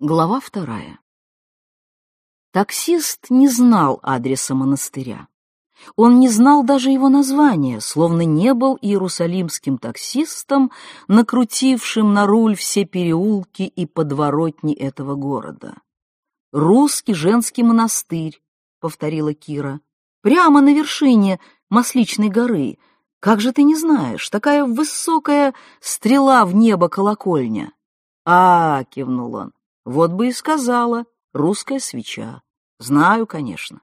Глава вторая. Таксист не знал адреса монастыря. Он не знал даже его названия, словно не был иерусалимским таксистом, накрутившим на руль все переулки и подворотни этого города. «Русский женский монастырь», — повторила Кира, — «прямо на вершине Масличной горы. Как же ты не знаешь, такая высокая стрела в небо колокольня». «А, — кивнул он, вот бы и сказала, русская свеча. Знаю, конечно.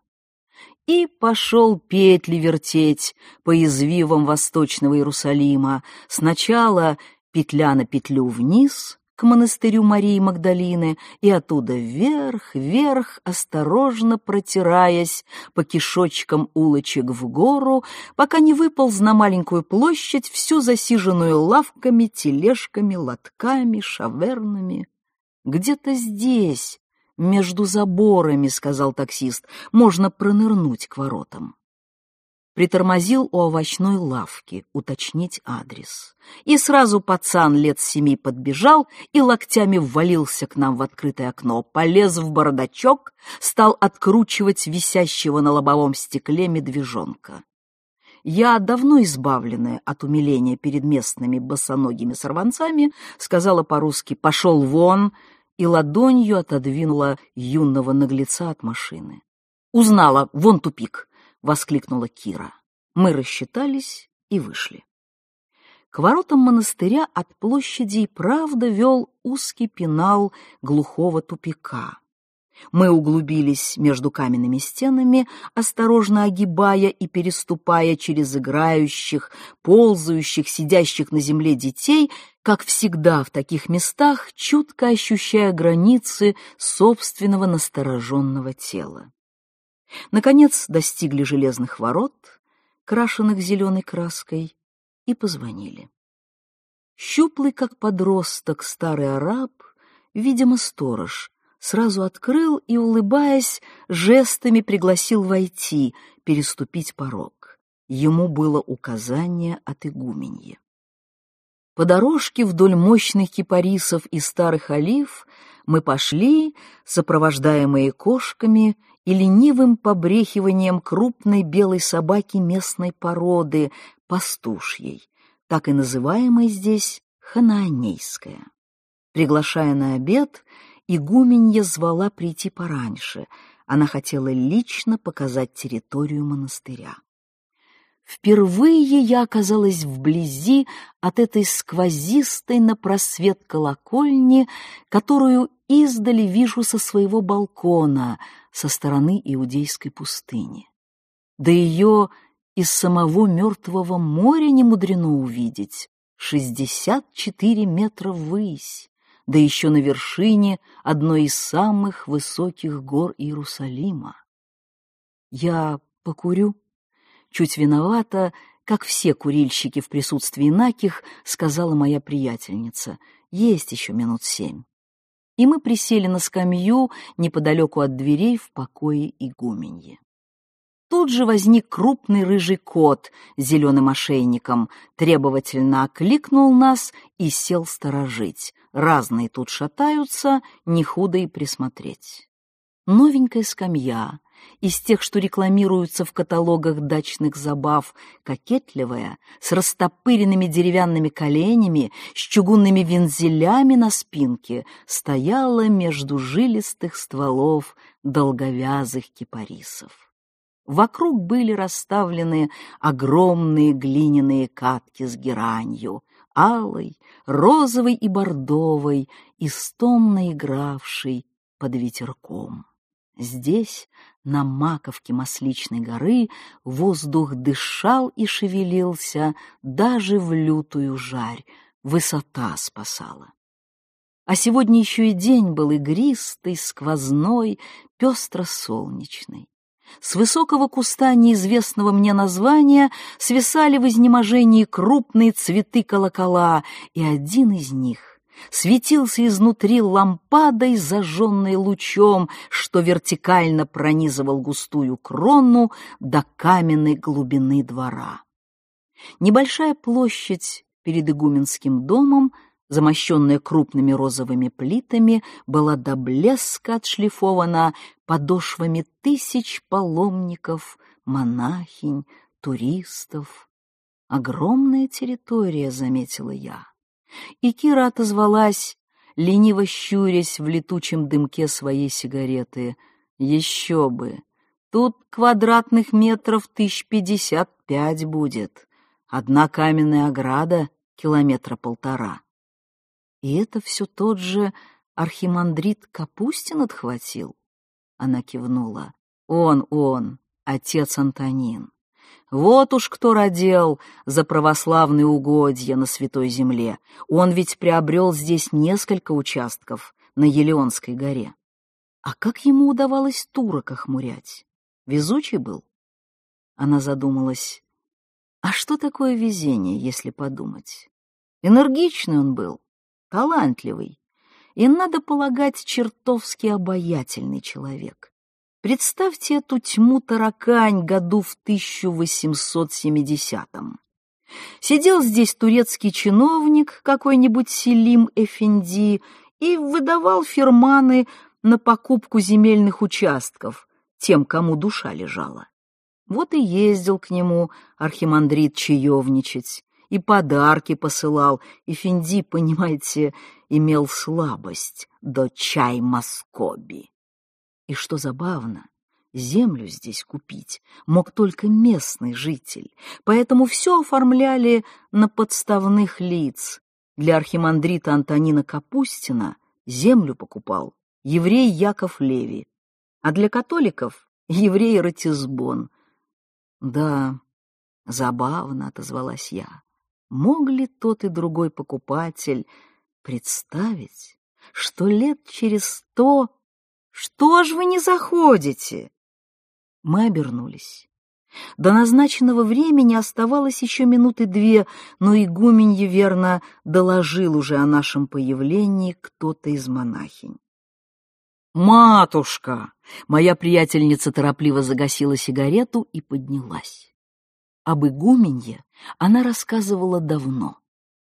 И пошел петли вертеть по извивам восточного Иерусалима. Сначала петля на петлю вниз, к монастырю Марии Магдалины, и оттуда вверх, вверх, осторожно протираясь по кишочкам улочек в гору, пока не выполз на маленькую площадь, всю засиженную лавками, тележками, лотками, шавернами. «Где-то здесь, между заборами», — сказал таксист, — «можно пронырнуть к воротам». Притормозил у овощной лавки, уточнить адрес. И сразу пацан лет семи подбежал и локтями ввалился к нам в открытое окно, полез в бардачок, стал откручивать висящего на лобовом стекле медвежонка. Я, давно избавленная от умиления перед местными босоногими сорванцами, сказала по-русски «пошел вон», и ладонью отодвинула юного наглеца от машины. «Узнала, вон тупик!» — воскликнула Кира. Мы рассчитались и вышли. К воротам монастыря от площади и правда вел узкий пенал глухого тупика. Мы углубились между каменными стенами, осторожно огибая и переступая через играющих, ползающих, сидящих на земле детей, как всегда в таких местах, чутко ощущая границы собственного настороженного тела. Наконец достигли железных ворот, крашенных зеленой краской, и позвонили. Щуплый, как подросток, старый араб, видимо, сторож, сразу открыл и, улыбаясь, жестами пригласил войти, переступить порог. Ему было указание от игуменья. По дорожке вдоль мощных кипарисов и старых олив мы пошли, сопровождаемые кошками и ленивым побрехиванием крупной белой собаки местной породы, пастушьей, так и называемой здесь ханаанейская. Приглашая на обед, игуменья звала прийти пораньше. Она хотела лично показать территорию монастыря. Впервые я оказалась вблизи от этой сквозистой на просвет колокольни, которую издали вижу со своего балкона, со стороны Иудейской пустыни. Да ее из самого Мертвого моря не мудрено увидеть. Шестьдесят четыре метра ввысь да еще на вершине одной из самых высоких гор Иерусалима. Я покурю. Чуть виновата, как все курильщики в присутствии Наких, сказала моя приятельница. Есть еще минут семь. И мы присели на скамью неподалеку от дверей в покое игуменье. Тут же возник крупный рыжий кот с зеленым ошейником, требовательно окликнул нас и сел сторожить. Разные тут шатаются, не худо и присмотреть. Новенькая скамья, из тех, что рекламируются в каталогах дачных забав, кокетливая, с растопыренными деревянными коленями, с чугунными вензелями на спинке, стояла между жилистых стволов долговязых кипарисов. Вокруг были расставлены огромные глиняные катки с геранью, алой, розовой и бордовой, истомно игравшей под ветерком. Здесь, на маковке Масличной горы, воздух дышал и шевелился даже в лютую жарь, высота спасала. А сегодня еще и день был игристый, сквозной, пестро-солнечный. С высокого куста неизвестного мне названия свисали в изнеможении крупные цветы колокола, и один из них светился изнутри лампадой, зажженной лучом, что вертикально пронизывал густую крону до каменной глубины двора. Небольшая площадь перед игуменским домом замощенная крупными розовыми плитами, была до блеска отшлифована подошвами тысяч паломников, монахинь, туристов. Огромная территория, заметила я. И Кира отозвалась, лениво щурясь в летучем дымке своей сигареты. Еще бы! Тут квадратных метров тысяч пятьдесят пять будет. Одна каменная ограда — километра полтора. И это все тот же архимандрит Капустин отхватил? Она кивнула. Он, он, отец Антонин. Вот уж кто родил за православные угодья на Святой Земле. Он ведь приобрел здесь несколько участков на Елеонской горе. А как ему удавалось турок охмурять? Везучий был? Она задумалась. А что такое везение, если подумать? Энергичный он был, талантливый и, надо полагать, чертовски обаятельный человек. Представьте эту тьму таракань году в 1870-м. Сидел здесь турецкий чиновник, какой-нибудь Селим Эфенди, и выдавал фирманы на покупку земельных участков тем, кому душа лежала. Вот и ездил к нему архимандрит чаевничать, и подарки посылал, и Финди, понимаете, имел слабость до чай Москоби. И что забавно, землю здесь купить мог только местный житель, поэтому все оформляли на подставных лиц. Для архимандрита Антонина Капустина землю покупал еврей Яков Леви, а для католиков — еврей Ратисбон, да, забавно отозвалась я. Мог ли тот и другой покупатель представить, что лет через сто... Что ж вы не заходите? Мы обернулись. До назначенного времени оставалось еще минуты две, но игуменье верно доложил уже о нашем появлении кто-то из монахинь. «Матушка!» Моя приятельница торопливо загасила сигарету и поднялась. Об игуменье она рассказывала давно.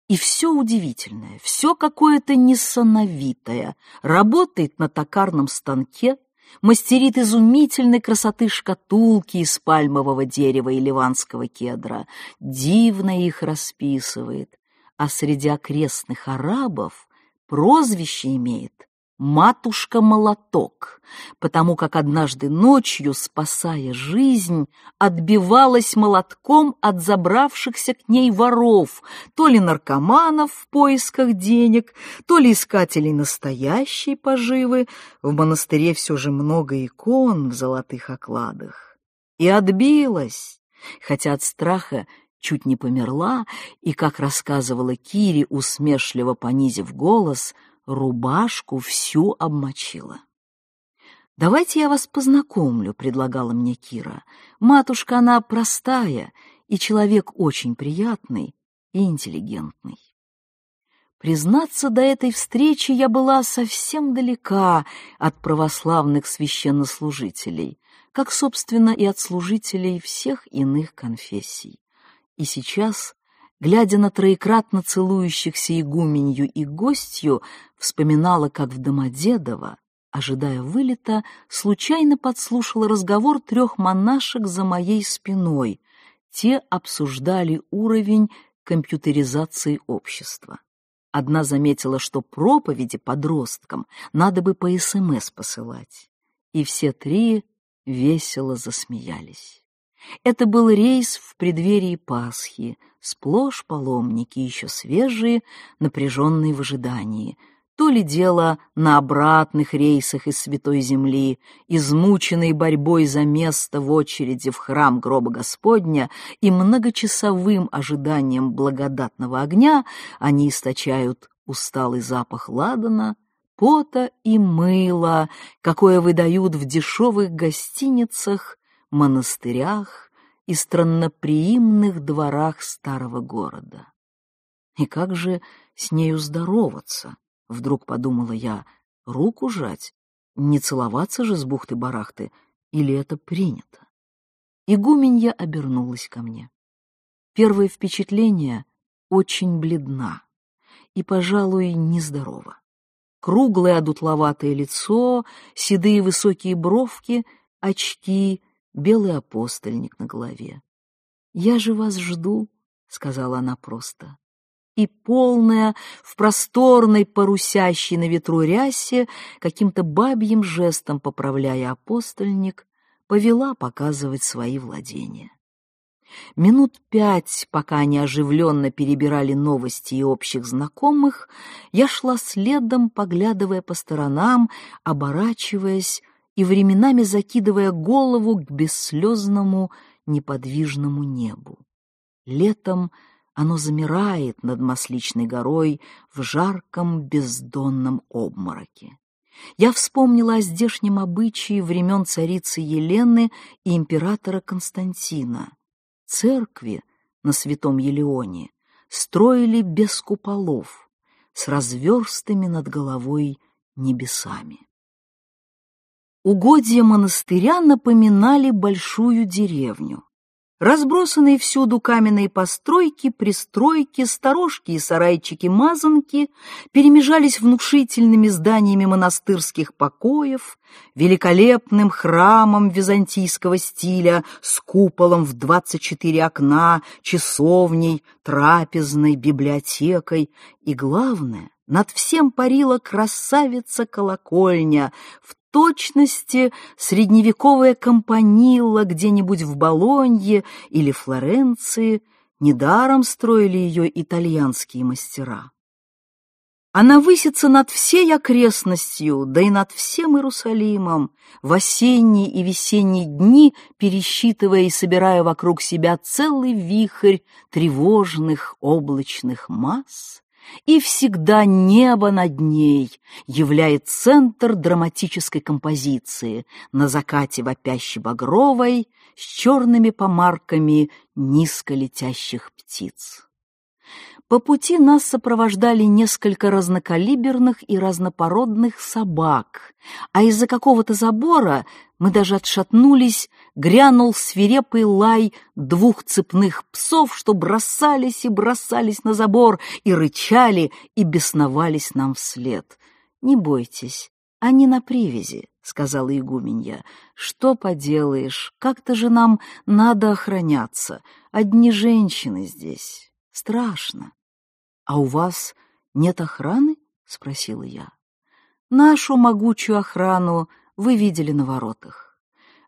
И все удивительное, все какое-то несановитое. Работает на токарном станке, мастерит изумительной красоты шкатулки из пальмового дерева и ливанского кедра, дивно их расписывает, а среди окрестных арабов прозвище имеет матушка-молоток, потому как однажды ночью, спасая жизнь, отбивалась молотком от забравшихся к ней воров, то ли наркоманов в поисках денег, то ли искателей настоящей поживы. В монастыре все же много икон в золотых окладах. И отбилась, хотя от страха чуть не померла, и, как рассказывала Кири, усмешливо понизив голос — рубашку всю обмочила. «Давайте я вас познакомлю», — предлагала мне Кира. «Матушка, она простая, и человек очень приятный и интеллигентный». Признаться, до этой встречи я была совсем далека от православных священнослужителей, как, собственно, и от служителей всех иных конфессий. И сейчас глядя на троекратно целующихся игуменью и гостью, вспоминала, как в Домодедово, ожидая вылета, случайно подслушала разговор трех монашек за моей спиной. Те обсуждали уровень компьютеризации общества. Одна заметила, что проповеди подросткам надо бы по СМС посылать. И все три весело засмеялись. Это был рейс в преддверии Пасхи, сплошь паломники, еще свежие, напряженные в ожидании. То ли дело на обратных рейсах из Святой Земли, измученные борьбой за место в очереди в храм гроба Господня и многочасовым ожиданием благодатного огня, они источают усталый запах ладана, пота и мыла, какое выдают в дешевых гостиницах, монастырях и странноприимных дворах старого города. И как же с нею здороваться? Вдруг подумала я, руку жать, не целоваться же с бухты-барахты, или это принято? Игуменья обернулась ко мне. Первое впечатление — очень бледна. и, пожалуй, нездорова. Круглое одутловатое лицо, седые высокие бровки, очки, белый апостольник на голове. «Я же вас жду», — сказала она просто. И полная, в просторной, парусящей на ветру рясе, каким-то бабьим жестом поправляя апостольник, повела показывать свои владения. Минут пять, пока они оживленно перебирали новости и общих знакомых, я шла следом, поглядывая по сторонам, оборачиваясь и временами закидывая голову к бесслезному неподвижному небу. Летом оно замирает над Масличной горой в жарком бездонном обмороке. Я вспомнила о здешнем обычае времен царицы Елены и императора Константина — церкви на Святом Елеоне строили без куполов, с разверстыми над головой небесами. Угодья монастыря напоминали большую деревню. Разбросанные всюду каменные постройки, пристройки, сторожки и сарайчики-мазанки перемежались внушительными зданиями монастырских покоев, великолепным храмом византийского стиля с куполом в двадцать четыре окна, часовней, трапезной, библиотекой и, главное, над всем парила красавица-колокольня в точности средневековая компанилла где-нибудь в Болонье или Флоренции, недаром строили ее итальянские мастера. Она высится над всей окрестностью, да и над всем Иерусалимом, в осенние и весенние дни пересчитывая и собирая вокруг себя целый вихрь тревожных облачных масс, и всегда небо над ней являет центр драматической композиции на закате вопящей багровой с черными помарками низколетящих птиц. По пути нас сопровождали несколько разнокалиберных и разнопородных собак, а из-за какого-то забора мы даже отшатнулись, грянул свирепый лай двух цепных псов, что бросались и бросались на забор, и рычали, и бесновались нам вслед. «Не бойтесь, они на привязи», — сказала игуменья. «Что поделаешь, как-то же нам надо охраняться. Одни женщины здесь. Страшно». «А у вас нет охраны?» — спросила я. «Нашу могучую охрану вы видели на воротах».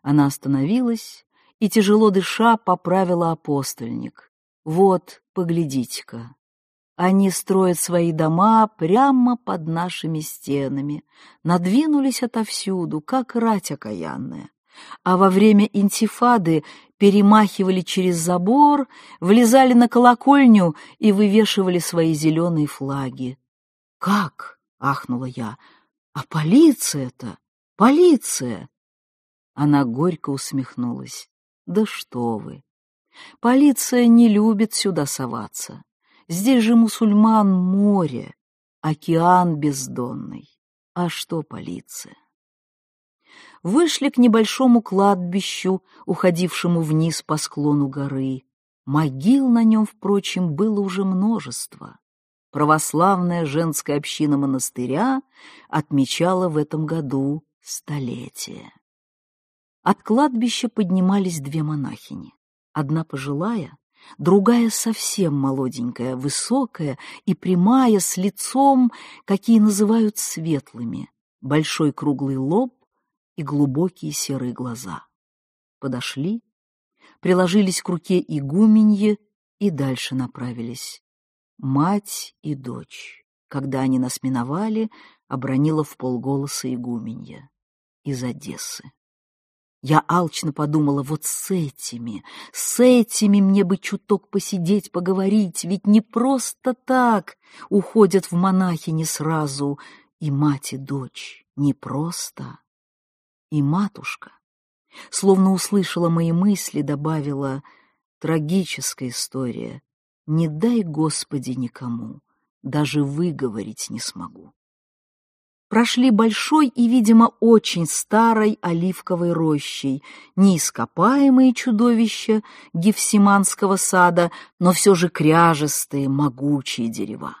Она остановилась и, тяжело дыша, поправила апостольник. «Вот, поглядите-ка, они строят свои дома прямо под нашими стенами, надвинулись отовсюду, как рать окаянная а во время интифады перемахивали через забор, влезали на колокольню и вывешивали свои зеленые флаги. «Как?» — ахнула я. «А полиция-то? Полиция!» Она горько усмехнулась. «Да что вы! Полиция не любит сюда соваться. Здесь же мусульман море, океан бездонный. А что полиция?» Вышли к небольшому кладбищу, уходившему вниз по склону горы. Могил на нем, впрочем, было уже множество. Православная женская община монастыря отмечала в этом году столетие. От кладбища поднимались две монахини. Одна пожилая, другая совсем молоденькая, высокая и прямая, с лицом, какие называют светлыми, большой круглый лоб, и глубокие серые глаза. Подошли, приложились к руке игуменье и дальше направились. Мать и дочь, когда они нас миновали, обронила в полголоса игуменья из Одессы. Я алчно подумала, вот с этими, с этими мне бы чуток посидеть, поговорить, ведь не просто так уходят в монахи не сразу и мать, и дочь, не просто и матушка, словно услышала мои мысли, добавила «Трагическая история, не дай Господи никому, даже выговорить не смогу». Прошли большой и, видимо, очень старой оливковой рощей, неископаемые чудовища Гефсиманского сада, но все же кряжестые, могучие дерева.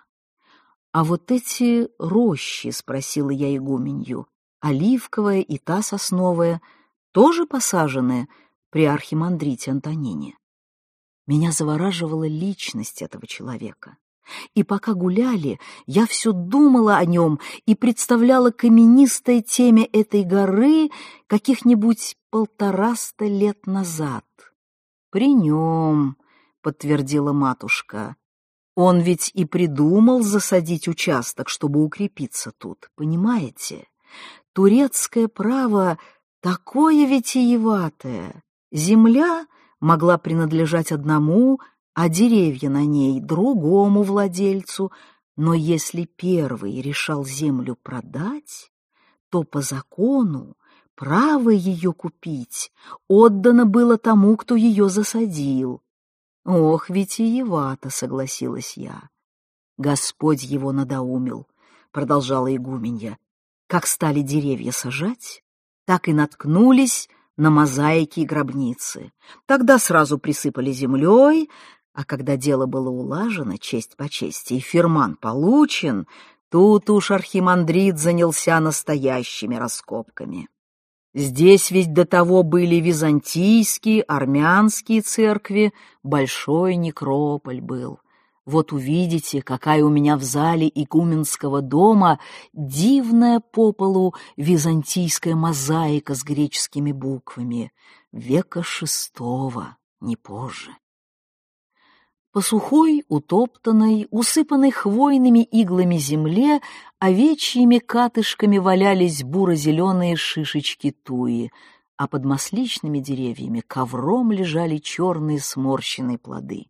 «А вот эти рощи?» — спросила я игуменью. «Оливковая и та сосновая тоже посажены при архимандрите Антонине?» Меня завораживала личность этого человека. И пока гуляли, я все думала о нем и представляла каменистой теме этой горы каких-нибудь полтораста лет назад. «При нем», — подтвердила матушка, — «он ведь и придумал засадить участок, чтобы укрепиться тут, понимаете? Турецкое право такое витиеватое. Земля могла принадлежать одному, а деревья на ней другому владельцу, но если первый решал землю продать, то по закону право ее купить отдано было тому, кто ее засадил. Ох, витиевато, согласилась я. Господь его надоумил, продолжала игуменья. Как стали деревья сажать, так и наткнулись на мозаики и гробницы. Тогда сразу присыпали землей, а когда дело было улажено, честь по чести, и фирман получен, тут уж архимандрит занялся настоящими раскопками. Здесь ведь до того были византийские, армянские церкви, большой некрополь был. Вот увидите, какая у меня в зале игуменского дома дивная по полу византийская мозаика с греческими буквами, века шестого, не позже. По сухой, утоптанной, усыпанной хвойными иглами земле овечьими катышками валялись буро-зеленые шишечки туи, а под масличными деревьями ковром лежали черные сморщенные плоды.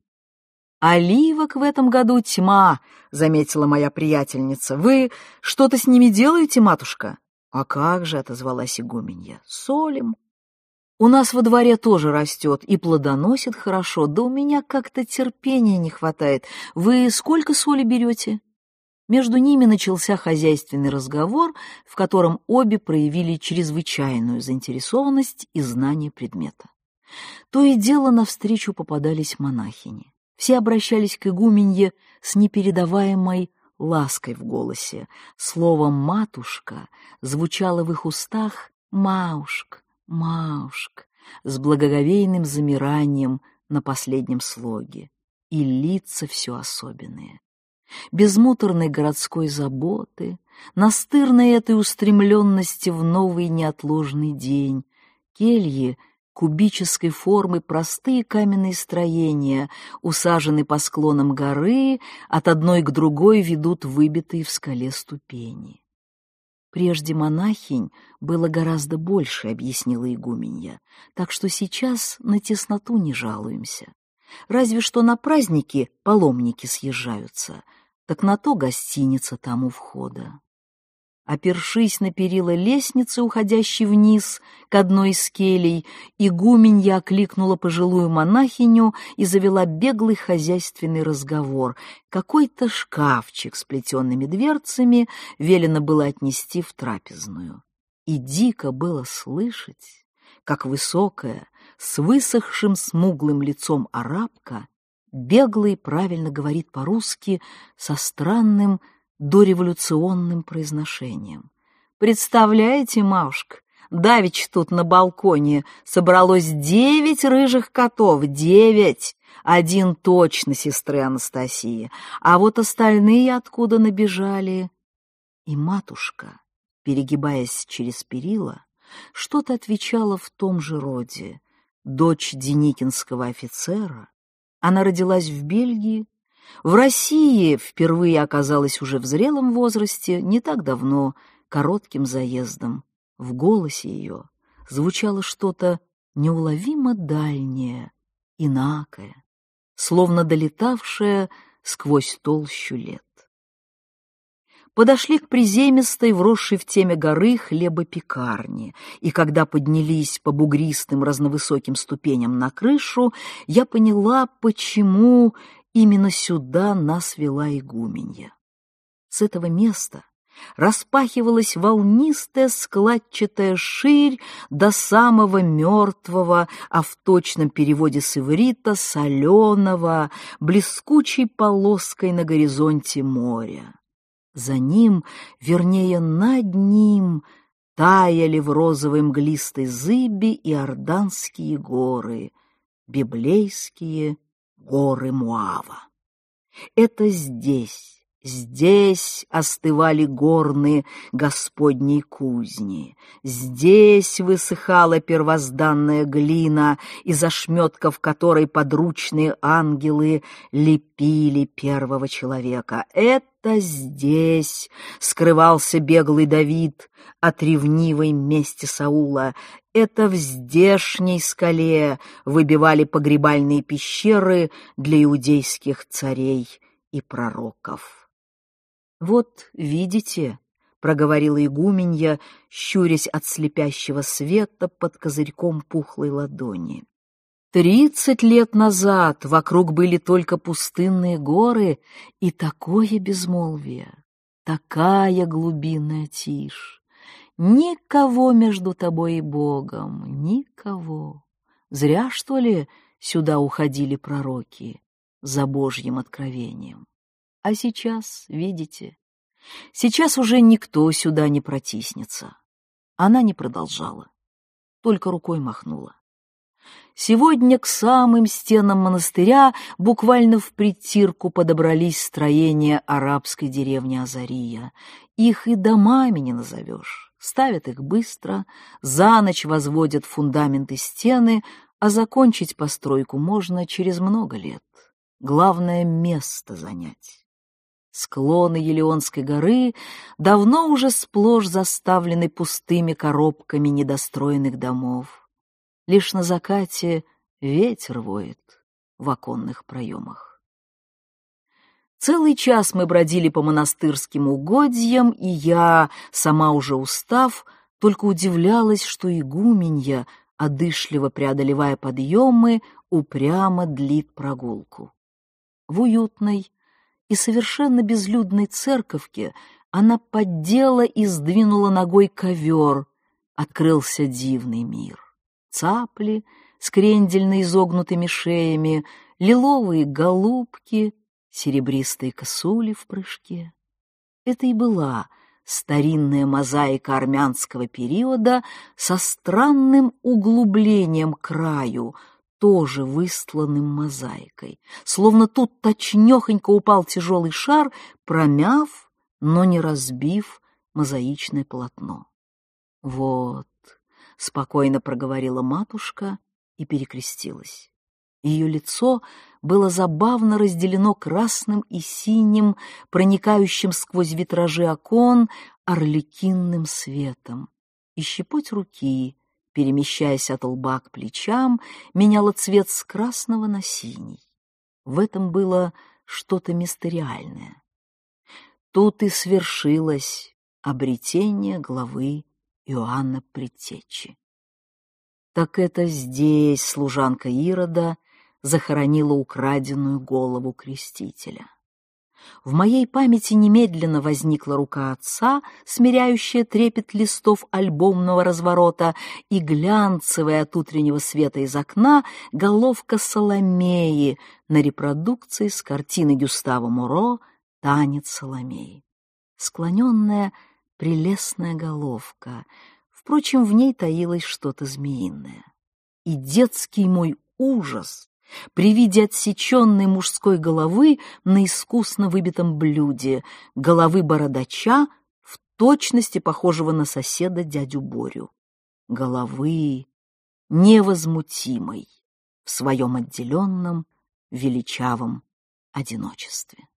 «Оливок в этом году тьма», — заметила моя приятельница. «Вы что-то с ними делаете, матушка?» «А как же», — отозвалась игуменья, — «солим». У нас во дворе тоже растет и плодоносит хорошо, да у меня как-то терпения не хватает. Вы сколько соли берете?» Между ними начался хозяйственный разговор, в котором обе проявили чрезвычайную заинтересованность и знание предмета. То и дело навстречу попадались монахини. Все обращались к игуменье с непередаваемой лаской в голосе. Слово «матушка» звучало в их устах «маушк», Маушка, с благоговейным замиранием на последнем слоге, и лица все особенные. Без муторной городской заботы, настырной этой устремленности в новый неотложный день, кельи кубической формы простые каменные строения, усажены по склонам горы, от одной к другой ведут выбитые в скале ступени. Прежде монахинь было гораздо больше, объяснила игуменья, так что сейчас на тесноту не жалуемся. Разве что на праздники паломники съезжаются, так на то гостиница там у входа. Опершись на перила лестницы, уходящей вниз к одной из келей, игуменья окликнула пожилую монахиню и завела беглый хозяйственный разговор. Какой-то шкафчик с плетенными дверцами велено было отнести в трапезную. И дико было слышать, как высокая, с высохшим смуглым лицом арабка, бегло и правильно говорит по-русски со странным, дореволюционным произношением. «Представляете, Машка, давич тут на балконе собралось девять рыжих котов, девять! Один точно сестры Анастасии, а вот остальные откуда набежали?» И матушка, перегибаясь через перила, что-то отвечала в том же роде. Дочь деникинского офицера, она родилась в Бельгии, в России впервые оказалась уже в зрелом возрасте, не так давно, коротким заездом. В голосе ее звучало что-то неуловимо дальнее, инакое, словно долетавшее сквозь толщу лет. Подошли к приземистой, вросшей в теме горы хлебопекарни, и когда поднялись по бугристым разновысоким ступеням на крышу, я поняла, почему Именно сюда нас вела игуменья. С этого места распахивалась волнистая складчатая ширь до самого мертвого, а в точном переводе с иврита соленого, блескучей полоской на горизонте моря. За ним, вернее, над ним, таяли в розовой мглистой зыби и орданские горы, библейские горы Муава. Это здесь, Здесь остывали горные Господней кузни, здесь высыхала первозданная глина, из ошметков которой подручные ангелы лепили первого человека. Это здесь скрывался беглый Давид от ревнивой мести Саула. Это в здешней скале выбивали погребальные пещеры для иудейских царей и пророков. «Вот видите», — проговорила игуменья, щурясь от слепящего света под козырьком пухлой ладони. Тридцать лет назад вокруг были только пустынные горы и такое безмолвие, такая глубинная тишь. Никого между тобой и Богом, никого. Зря, что ли, сюда уходили пророки за Божьим откровением. А сейчас, видите, сейчас уже никто сюда не протиснется. Она не продолжала, только рукой махнула. Сегодня к самым стенам монастыря буквально в притирку подобрались строения арабской деревни Азария. Их и домами не назовешь. Ставят их быстро, за ночь возводят фундаменты стены, а закончить постройку можно через много лет. Главное — место занять. Склоны Елеонской горы давно уже сплошь заставлены пустыми коробками недостроенных домов. Лишь на закате ветер воет в оконных проемах. Целый час мы бродили по монастырским угодьям, и я, сама уже устав, только удивлялась, что игуменья, одышливо преодолевая подъемы, упрямо длит прогулку. В уютной, и совершенно безлюдной церковке она поддела и сдвинула ногой ковер. Открылся дивный мир. Цапли с крендельно изогнутыми шеями, лиловые голубки, серебристые косули в прыжке. Это и была старинная мозаика армянского периода со странным углублением краю — тоже выстланным мозаикой, словно тут точнёхонько упал тяжелый шар, промяв, но не разбив мозаичное полотно. «Вот», — спокойно проговорила матушка и перекрестилась. Ее лицо было забавно разделено красным и синим, проникающим сквозь витражи окон орликинным светом. И щепоть руки перемещаясь от лба к плечам, меняла цвет с красного на синий. В этом было что-то мистериальное. Тут и свершилось обретение главы Иоанна Предтечи. Так это здесь служанка Ирода захоронила украденную голову крестителя. В моей памяти немедленно возникла рука отца, смиряющая трепет листов альбомного разворота, и глянцевая от утреннего света из окна головка Соломеи на репродукции с картины Гюстава Муро «Танец Соломеи». Склоненная, прелестная головка. Впрочем, в ней таилось что-то змеиное. И детский мой ужас при виде отсеченной мужской головы на искусно выбитом блюде, головы бородача, в точности похожего на соседа дядю Борю. Головы невозмутимой в своем отделенном величавом одиночестве.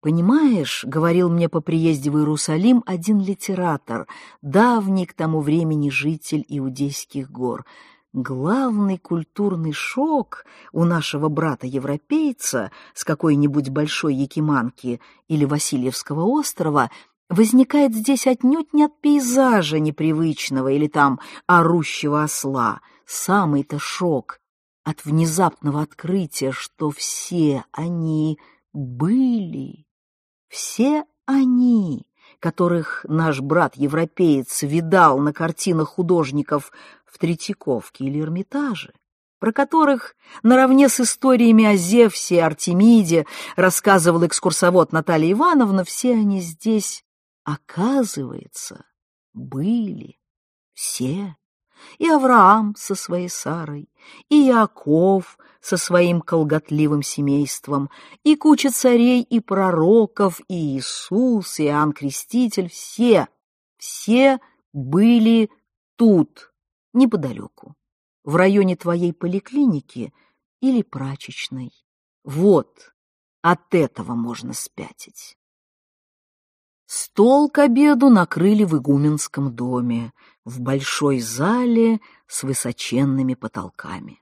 «Понимаешь, — говорил мне по приезде в Иерусалим один литератор, давний к тому времени житель Иудейских гор, — Главный культурный шок у нашего брата-европейца с какой-нибудь большой Якиманки или Васильевского острова возникает здесь отнюдь не от пейзажа непривычного или там орущего осла. Самый-то шок от внезапного открытия, что все они были, все они которых наш брат-европеец видал на картинах художников в Третьяковке или Эрмитаже, про которых наравне с историями о Зевсе и Артемиде рассказывал экскурсовод Наталья Ивановна, все они здесь, оказывается, были все. И Авраам со своей Сарой, и Яков со своим колготливым семейством, и куча царей и пророков, и Иисус, и Иоанн Креститель, все, все были тут, неподалеку в районе твоей поликлиники или прачечной. Вот, от этого можно спятить. Стол к обеду накрыли в игуменском доме, в большой зале с высоченными потолками.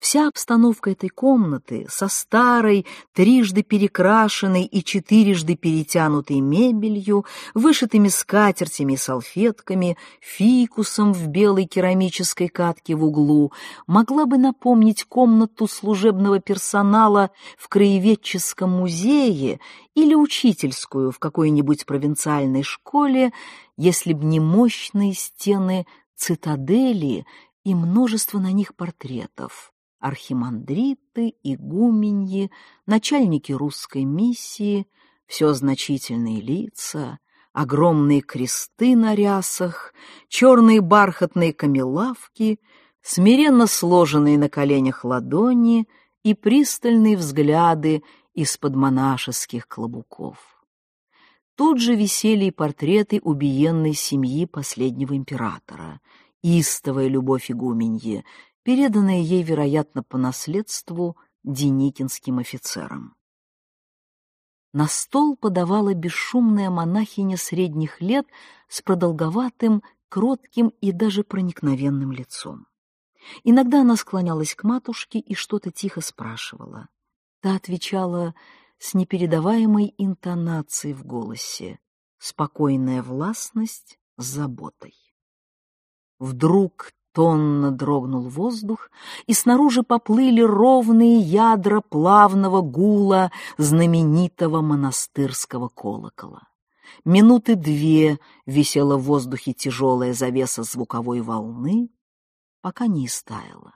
Вся обстановка этой комнаты со старой, трижды перекрашенной и четырежды перетянутой мебелью, вышитыми скатертями и салфетками, фикусом в белой керамической катке в углу, могла бы напомнить комнату служебного персонала в краеведческом музее или учительскую в какой-нибудь провинциальной школе, если б не мощные стены цитадели и множество на них портретов архимандриты, игуменьи, начальники русской миссии, все значительные лица, огромные кресты на рясах, черные бархатные камелавки, смиренно сложенные на коленях ладони и пристальные взгляды из-под монашеских клобуков. Тут же висели и портреты убиенной семьи последнего императора, истовая любовь игуменьи, переданное ей, вероятно, по наследству деникинским офицерам. На стол подавала бесшумная монахиня средних лет с продолговатым, кротким и даже проникновенным лицом. Иногда она склонялась к матушке и что-то тихо спрашивала. Та отвечала с непередаваемой интонацией в голосе, спокойная властность с заботой. Вдруг Тонно дрогнул воздух, и снаружи поплыли ровные ядра плавного гула знаменитого монастырского колокола. Минуты две висела в воздухе тяжелая завеса звуковой волны, пока не истаяла.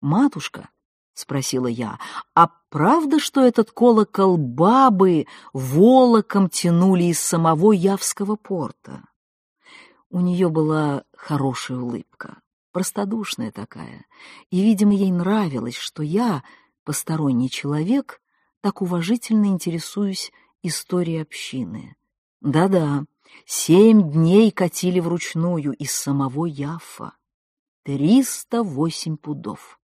«Матушка», — спросила я, — «а правда, что этот колокол бабы волоком тянули из самого Явского порта?» У нее была хорошая улыбка, простодушная такая, и, видимо, ей нравилось, что я, посторонний человек, так уважительно интересуюсь историей общины. Да-да, семь дней катили вручную из самого Яфа. Триста восемь пудов.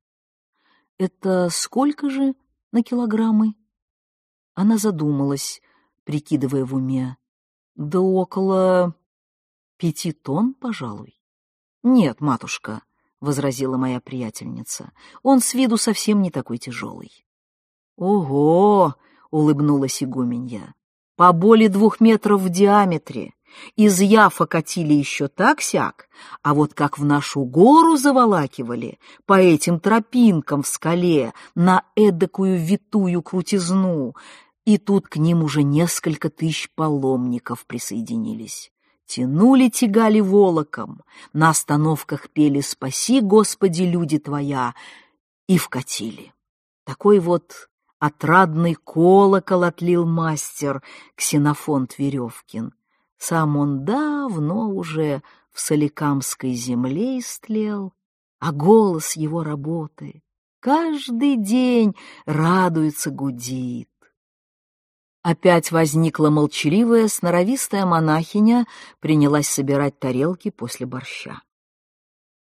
Это сколько же на килограммы? Она задумалась, прикидывая в уме. Да около Пяти тонн, пожалуй. Нет, матушка, — возразила моя приятельница, — он с виду совсем не такой тяжелый. Ого! — улыбнулась игуменья. По более двух метров в диаметре. Из Яфа катили еще так-сяк, а вот как в нашу гору заволакивали, по этим тропинкам в скале, на эдакую витую крутизну, и тут к ним уже несколько тысяч паломников присоединились тянули тягали волоком, на остановках пели «Спаси, Господи, люди Твоя» и вкатили. Такой вот отрадный колокол отлил мастер Ксенофонт Веревкин. Сам он давно уже в Соликамской земле истлел, а голос его работы каждый день радуется, гудит. Опять возникла молчаливая, сноровистая монахиня, принялась собирать тарелки после борща.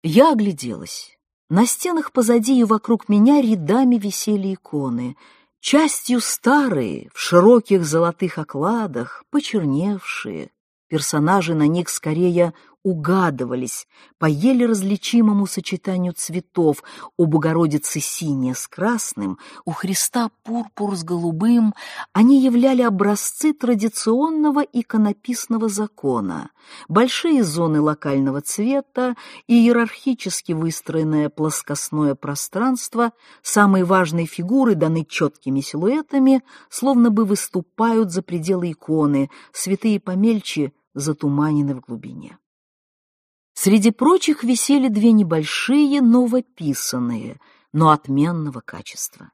Я огляделась. На стенах позади и вокруг меня рядами висели иконы, частью старые, в широких золотых окладах, почерневшие. Персонажи на них скорее угадывались по еле различимому сочетанию цветов, у Богородицы синее с красным, у Христа пурпур с голубым, они являли образцы традиционного иконописного закона, большие зоны локального цвета и иерархически выстроенное плоскостное пространство, самые важные фигуры даны четкими силуэтами, словно бы выступают за пределы иконы, святые помельче затуманены в глубине. Среди прочих висели две небольшие, новописанные, но отменного качества.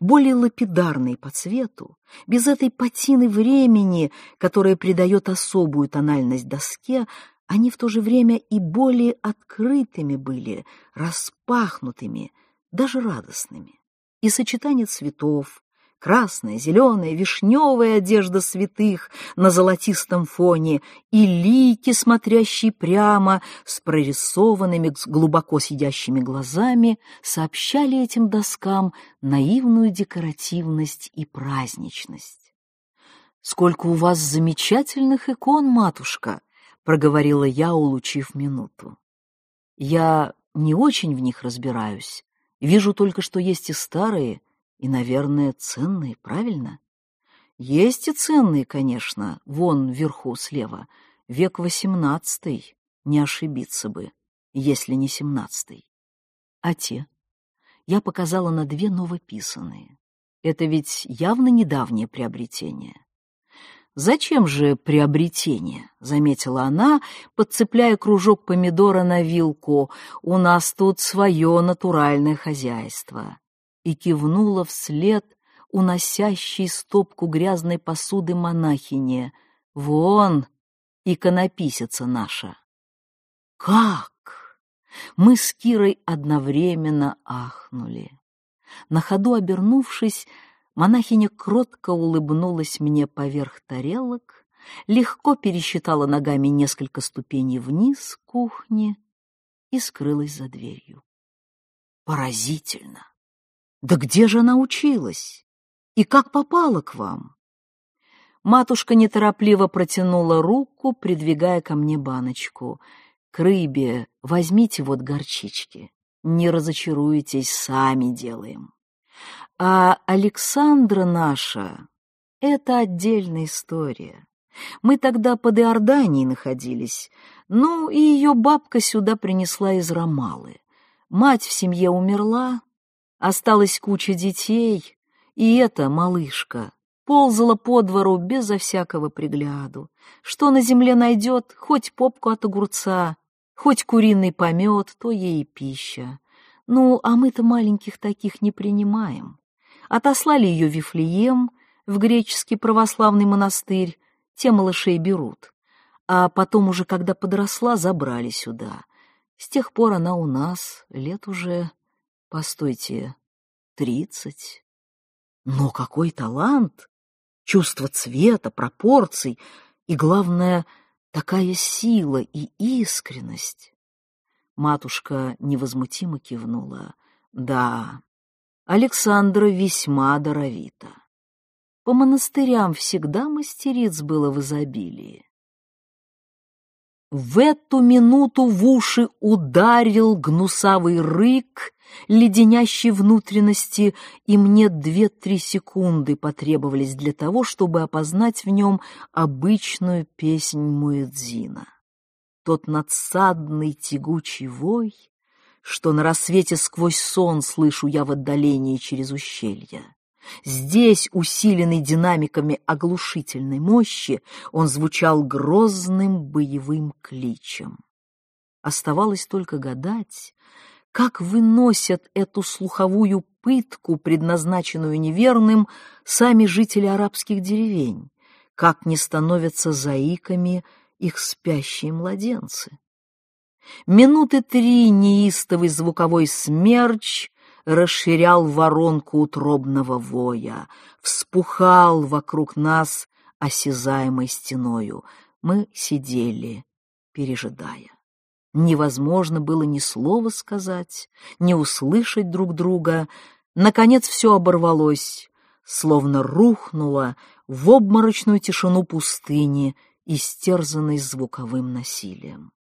Более лапидарные по цвету, без этой патины времени, которая придает особую тональность доске, они в то же время и более открытыми были, распахнутыми, даже радостными. И сочетание цветов, красная, зеленая, вишневая одежда святых на золотистом фоне и лики, смотрящие прямо с прорисованными глубоко сидящими глазами, сообщали этим доскам наивную декоративность и праздничность. «Сколько у вас замечательных икон, матушка!» — проговорила я, улучив минуту. «Я не очень в них разбираюсь. Вижу только, что есть и старые, и, наверное, ценные, правильно? Есть и ценные, конечно, вон вверху слева. Век восемнадцатый, не ошибиться бы, если не семнадцатый. А те? Я показала на две новописанные. Это ведь явно недавнее приобретение. «Зачем же приобретение?» — заметила она, подцепляя кружок помидора на вилку. «У нас тут свое натуральное хозяйство и кивнула вслед уносящей стопку грязной посуды монахине. «Вон, иконописица наша!» «Как?» Мы с Кирой одновременно ахнули. На ходу обернувшись, монахиня кротко улыбнулась мне поверх тарелок, легко пересчитала ногами несколько ступеней вниз кухни и скрылась за дверью. Поразительно! Да где же она училась? И как попала к вам? Матушка неторопливо протянула руку, придвигая ко мне баночку. К рыбе возьмите вот горчички. Не разочаруйтесь, сами делаем. А Александра наша — это отдельная история. Мы тогда под Иорданией находились, ну и ее бабка сюда принесла из Ромалы. Мать в семье умерла, Осталась куча детей, и эта малышка ползала по двору безо всякого пригляду. Что на земле найдет, хоть попку от огурца, хоть куриный помет, то ей пища. Ну, а мы-то маленьких таких не принимаем. Отослали ее в Вифлеем, в греческий православный монастырь, те малышей берут. А потом уже, когда подросла, забрали сюда. С тех пор она у нас лет уже Постойте, тридцать. Но какой талант! Чувство цвета, пропорций и, главное, такая сила и искренность. Матушка невозмутимо кивнула. Да, Александра весьма даровита. По монастырям всегда мастериц было в изобилии. В эту минуту в уши ударил гнусавый рык, леденящий внутренности, и мне две-три секунды потребовались для того, чтобы опознать в нем обычную песнь Муэдзина. Тот надсадный тягучий вой, что на рассвете сквозь сон слышу я в отдалении через ущелье. Здесь, усиленный динамиками оглушительной мощи, он звучал грозным боевым кличем. Оставалось только гадать, как выносят эту слуховую пытку, предназначенную неверным, сами жители арабских деревень, как не становятся заиками их спящие младенцы. Минуты три неистовый звуковой смерч расширял воронку утробного воя, вспухал вокруг нас осязаемой стеною. Мы сидели, пережидая. Невозможно было ни слова сказать, ни услышать друг друга. Наконец все оборвалось, словно рухнуло в обморочную тишину пустыни, истерзанной звуковым насилием.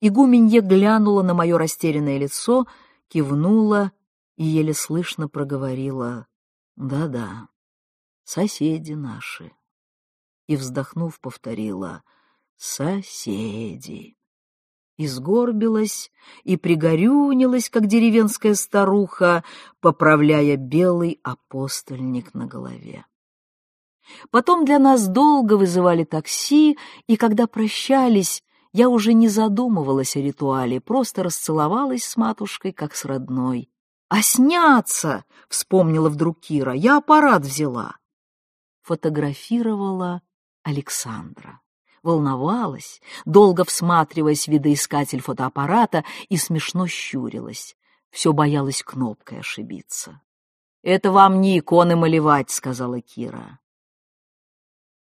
Игуменье глянула на мое растерянное лицо, кивнула и еле слышно проговорила «Да-да, соседи наши». И, вздохнув, повторила «Соседи». И сгорбилась, и пригорюнилась, как деревенская старуха, поправляя белый апостольник на голове. Потом для нас долго вызывали такси, и когда прощались, Я уже не задумывалась о ритуале, просто расцеловалась с матушкой, как с родной. «А сняться!» — вспомнила вдруг Кира. «Я аппарат взяла». Фотографировала Александра. Волновалась, долго всматриваясь в видоискатель фотоаппарата и смешно щурилась. Все боялась кнопкой ошибиться. «Это вам не иконы малевать», — сказала Кира.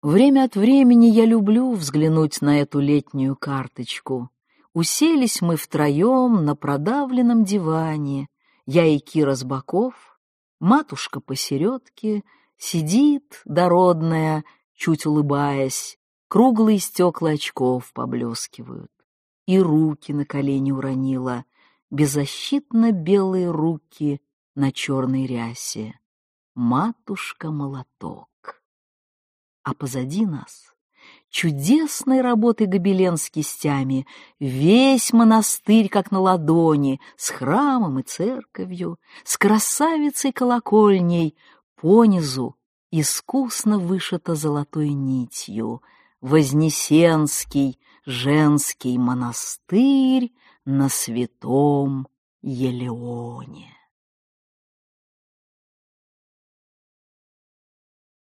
Время от времени я люблю взглянуть на эту летнюю карточку. Уселись мы втроем на продавленном диване, я и Кира с боков, матушка посередке, сидит, дородная, чуть улыбаясь, круглые стекла очков поблескивают. И руки на колени уронила, беззащитно белые руки на черной рясе. Матушка-молоток. А позади нас чудесной работы гобелен с кистями, весь монастырь как на ладони, с храмом и церковью, с красавицей колокольней, понизу искусно вышито золотой нитью, Вознесенский женский монастырь на святом Елеоне.